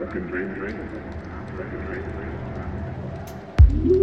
i Fucking dream, dream. Fucking dream, dream.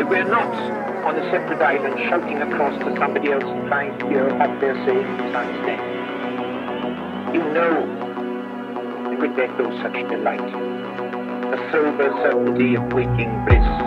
If we're not on a separate island shouting across to somebody else trying to hear what they're saying them, you know could get no such delight. A sober certainty of waking bliss.